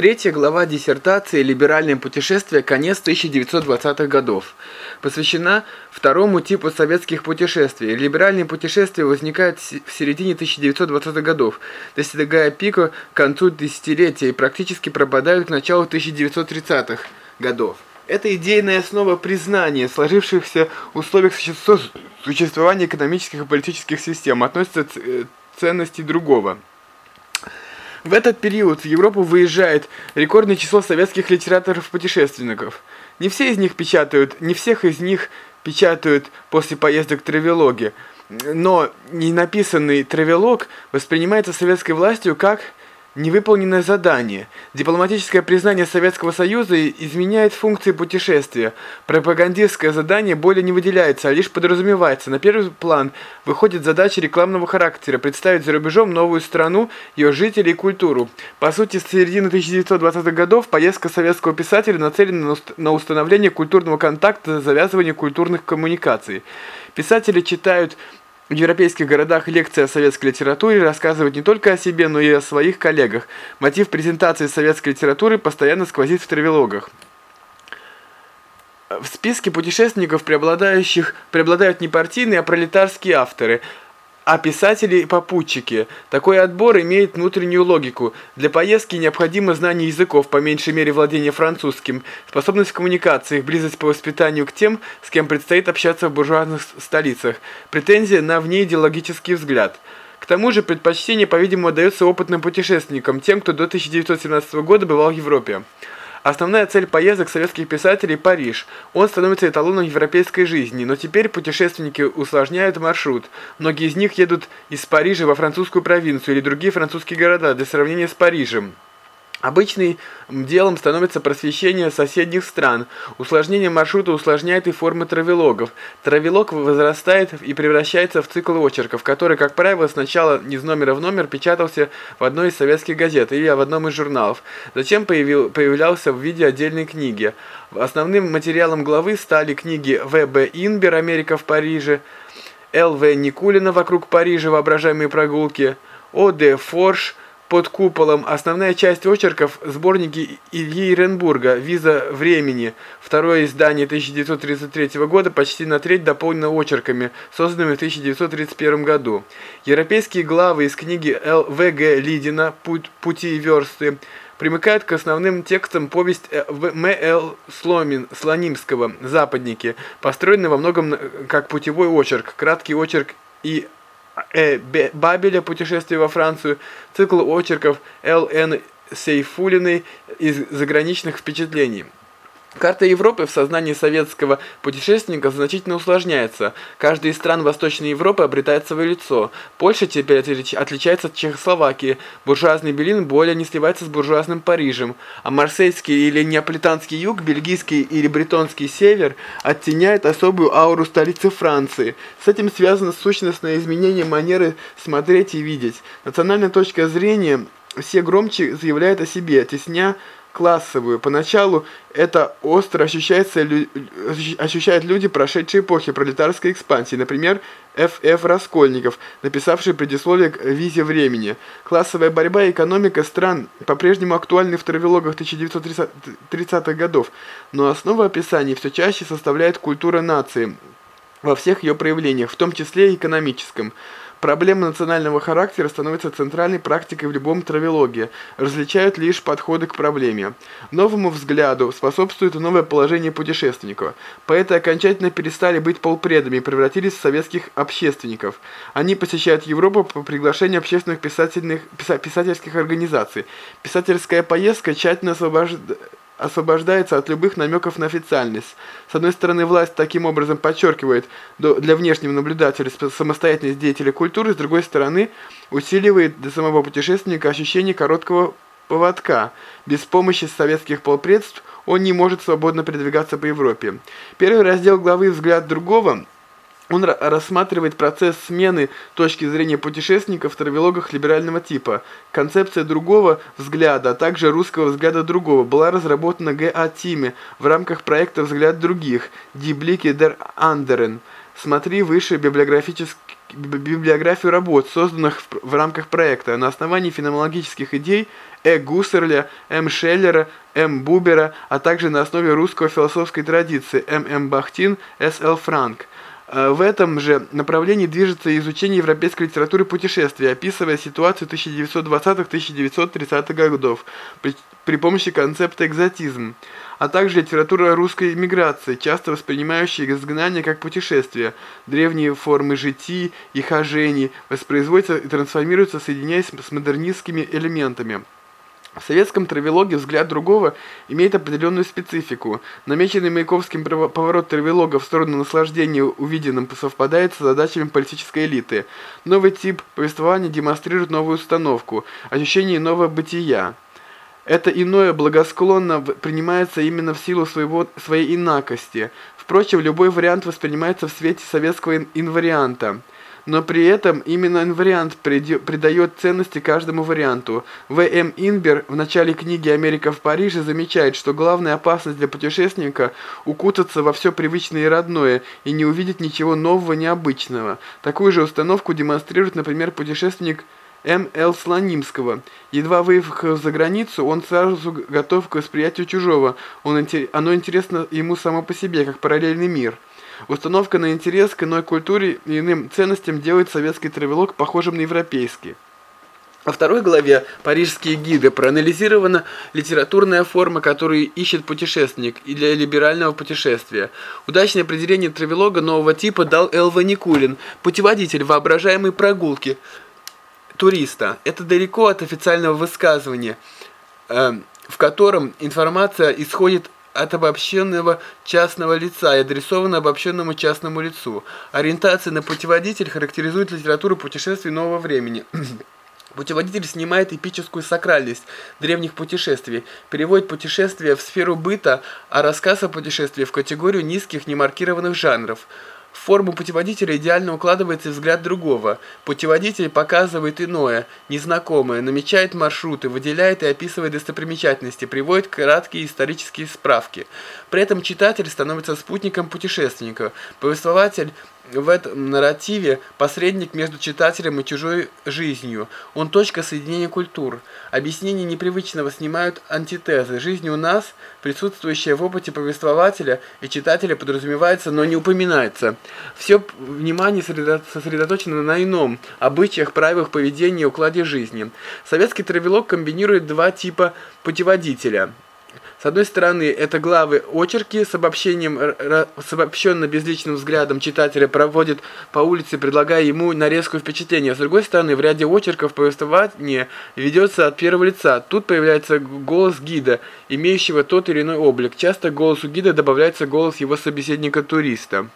Третья глава диссертации «Либеральное путешествие. Конец 1920-х годов» посвящена второму типу советских путешествий. Либеральные путешествия возникают в середине 1920-х годов, достигая пика к концу десятилетия и практически пропадают к началу 1930-х годов. Это идейная основа признания сложившихся условиях существования экономических и политических систем, относится к э, ценности другого. В этот период в Европу выезжает рекордное число советских литераторов-путешественников. Не все из них печатают, не всех из них печатают после поездок травелоги, но не написанный травелог воспринимается советской властью как Невыполненное задание. Дипломатическое признание Советского Союза изменяет функции путешествия. Пропагандистское задание более не выделяется, а лишь подразумевается. На первый план выходит задача рекламного характера – представить за рубежом новую страну, ее жителей и культуру. По сути, с середины 1920-х годов поездка советского писателя нацелена на установление культурного контакта, завязывание культурных коммуникаций. Писатели читают в европейских городах лекции о советской литературе рассказывают не только о себе, но и о своих коллегах. Мотив презентации советской литературы постоянно сквозит в травелогах. В списке путешественников преобладающих преобладают не партийные, а пролетарские авторы – а писатели и попутчики. Такой отбор имеет внутреннюю логику. Для поездки необходимо знание языков, по меньшей мере владение французским, способность к коммуникации, близость по воспитанию к тем, с кем предстоит общаться в буржуазных столицах, претензия на внеидеологический взгляд. К тому же предпочтение, по-видимому, дается опытным путешественникам, тем, кто до 1917 года бывал в Европе. Основная цель поездок советских писателей – Париж. Он становится эталоном европейской жизни, но теперь путешественники усложняют маршрут. Многие из них едут из Парижа во французскую провинцию или другие французские города для сравнения с Парижем. Обычным делом становится просвещение соседних стран. Усложнение маршрута усложняет и формы травелогов. Травелог возрастает и превращается в цикл очерков, который, как правило, сначала из номера в номер печатался в одной из советских газет или в одном из журналов. Затем появил, появлялся в виде отдельной книги. Основным материалом главы стали книги В. Б. Инбер «Америка в Париже», Л. В. Никулина «Вокруг Парижа. Воображаемые прогулки», О. Д. Форш под куполом. Основная часть очерков – сборники Ильи Иренбурга «Виза времени». Второе издание 1933 года почти на треть дополнено очерками, созданными в 1931 году. Европейские главы из книги Л. В. Г. Лидина «Пути и версты» примыкают к основным текстам повесть э, М. Л. Сломин, Слонимского «Западники», построенный во многом как путевой очерк, краткий очерк и э, Бабеля «Путешествие во Францию», цикл очерков Л.Н. Сейфулиной из заграничных впечатлений. Карта Европы в сознании советского путешественника значительно усложняется. Каждая из стран Восточной Европы обретает свое лицо. Польша теперь отличается от Чехословакии. Буржуазный Берлин более не сливается с буржуазным Парижем. А марсельский или неаполитанский юг, бельгийский или бретонский север оттеняет особую ауру столицы Франции. С этим связано сущностное изменение манеры смотреть и видеть. Национальная точка зрения все громче заявляет о себе, тесня классовую. Поначалу это остро ощущается, ощущают люди прошедшей эпохи пролетарской экспансии, например, Ф.Ф. Раскольников, написавший предисловие к «Визе времени». Классовая борьба и экономика стран по-прежнему актуальны в травелогах 1930-х годов, но основу описаний все чаще составляет культура нации во всех ее проявлениях, в том числе и экономическом. Проблема национального характера становится центральной практикой в любом травелоге, различают лишь подходы к проблеме. Новому взгляду способствует новое положение путешественников. Поэты окончательно перестали быть полпредами и превратились в советских общественников. Они посещают Европу по приглашению общественных писательных, писательских организаций. Писательская поездка тщательно освобождает освобождается от любых намеков на официальность. С одной стороны, власть таким образом подчеркивает для внешнего наблюдателя самостоятельность деятеля культуры, с другой стороны, усиливает для самого путешественника ощущение короткого поводка. Без помощи советских полпредств он не может свободно передвигаться по Европе. Первый раздел главы «Взгляд другого» Он рассматривает процесс смены точки зрения путешественников в травелогах либерального типа. Концепция другого взгляда, а также русского взгляда другого была разработана Г.А. Тиме в рамках проекта «Взгляд других» Blicke der Anderen. Смотри выше библиографию работ, созданных в рамках проекта. На основании феноменологических идей Э. Гуссерля, М. Шеллера, М. Бубера, а также на основе русской философской традиции М. М. Бахтин, С. Л. Франк. Э, в этом же направлении движется изучение европейской литературы путешествий, описывая ситуацию 1920-1930-х годов при, при помощи концепта экзотизм, а также литература русской эмиграции, часто воспринимающая изгнание как путешествие. Древние формы житий и хожений воспроизводятся и трансформируются, соединяясь с модернистскими элементами. В советском травелоге взгляд другого имеет определенную специфику. Намеченный Маяковским поворот травелога в сторону наслаждения увиденным совпадает с задачами политической элиты. Новый тип повествования демонстрирует новую установку, ощущение нового бытия. Это иное благосклонно принимается именно в силу своего, своей инакости. Впрочем, любой вариант воспринимается в свете советского инварианта но при этом именно инвариант придает ценности каждому варианту. В. М. Инбер в начале книги «Америка в Париже» замечает, что главная опасность для путешественника – укутаться во все привычное и родное и не увидеть ничего нового, необычного. Такую же установку демонстрирует, например, путешественник М. Л. Слонимского. Едва выехав за границу, он сразу готов к восприятию чужого, он, оно интересно ему само по себе, как параллельный мир – Установка на интерес к иной культуре и иным ценностям делает советский травелог похожим на европейский. Во второй главе «Парижские гиды» проанализирована литературная форма, которую ищет путешественник и для либерального путешествия. Удачное определение травелога нового типа дал Элва Никулин, путеводитель воображаемой прогулки туриста. Это далеко от официального высказывания, э, в котором информация исходит от обобщенного частного лица и адресовано обобщенному частному лицу. Ориентация на путеводитель характеризует литературу путешествий нового времени. Путеводитель снимает эпическую сакральность древних путешествий, переводит путешествия в сферу быта, а рассказ о путешествии в категорию низких немаркированных жанров – в форму путеводителя идеально укладывается взгляд другого. Путеводитель показывает иное, незнакомое, намечает маршруты, выделяет и описывает достопримечательности, приводит краткие исторические справки. При этом читатель становится спутником путешественника. Повествователь в этом нарративе посредник между читателем и чужой жизнью. Он точка соединения культур. Объяснение непривычного снимают антитезы. Жизнь у нас, присутствующая в опыте повествователя и читателя, подразумевается, но не упоминается. Все внимание сосредоточено на ином – обычаях, правилах поведения и укладе жизни. Советский травелог комбинирует два типа путеводителя – с одной стороны, это главы очерки с обобщением, с обобщенно-безличным взглядом читателя проводит по улице, предлагая ему нарезку впечатления. С другой стороны, в ряде очерков повествование ведется от первого лица. Тут появляется голос гида, имеющего тот или иной облик. Часто к голосу гида добавляется голос его собеседника-туриста.